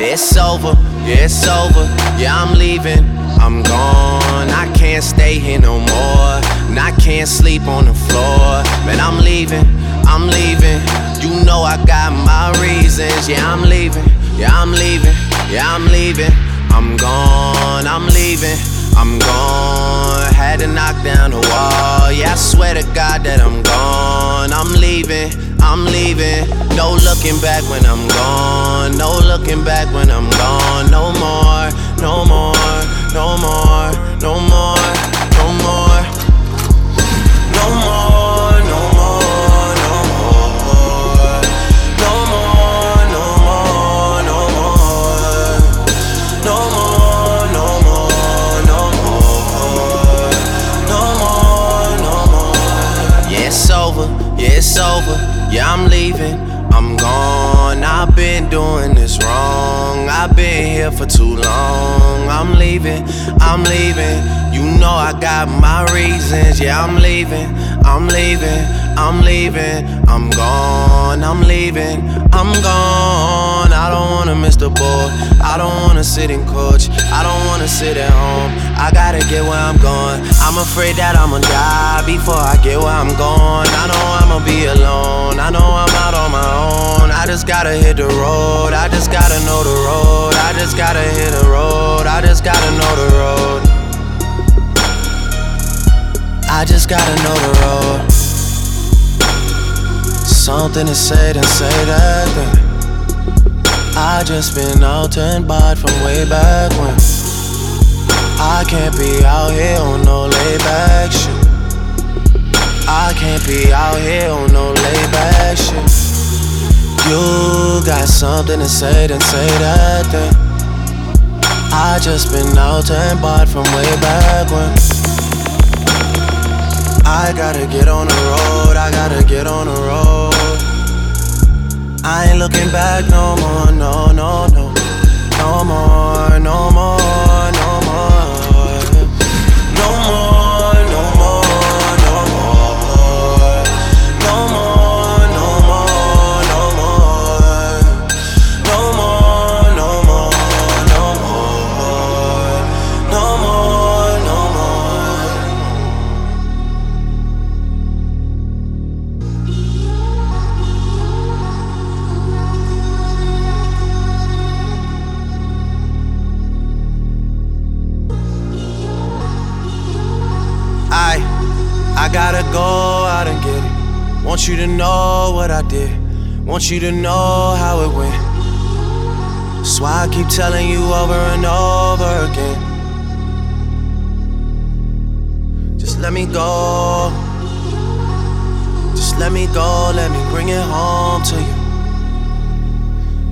It's over, yeah, it's over. Yeah, I'm leaving, I'm gone. I can't stay here no more. And I can't sleep on the floor. Man, I'm leaving, I'm leaving. You know I got my reasons. Yeah, I'm leaving, yeah, I'm leaving, yeah, I'm leaving. I'm gone, I'm leaving, I'm gone. Had to knock down the wall. Leaving. No looking back when I'm gone. No looking back when I'm gone. Yeah, I'm leaving, I'm gone. I've been doing this wrong. I've been here for too long. I'm leaving, I'm leaving. You know I got my reasons. Yeah, I'm leaving, I'm leaving, I'm leaving. I'm gone, I'm leaving, I'm gone. I don't wanna miss the boat. I don't wanna sit in coach. I don't wanna sit at home. I gotta get where I'm going. I'm afraid that I'ma die before I get where I'm going. Just gotta hit the road. I just gotta know the road. I just gotta hit the road. I just gotta know the road. I just gotta know the road. Something to say, then say that thing. I just been out and bought from way back when. I can't be out here on something to say, then say that thing. I just been out and bought from way back when. I gotta get on the road, I gotta get on the road. I ain't looking back no more, no, no, no. No more, no I gotta go out and get it. Want you to know what I did. Want you to know how it went. Why I keep telling you over and over again. Just let me go. Just let me go. Let me bring it home to you.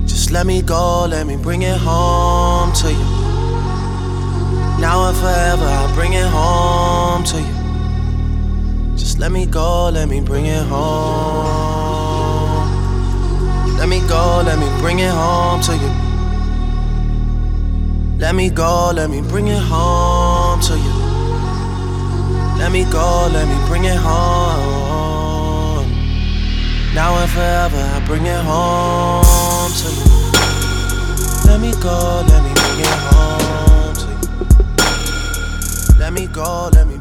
Just let me go. Let me bring it home to you. Now and forever, I'll bring it home to you. Let me go, let me bring it home. Let me go, let me bring it home to you. Let me go, let me bring it home to you. Let me go, let me bring it home. Now and forever, I bring it home to you. Let me go, let me bring it home to you. Let me go, let me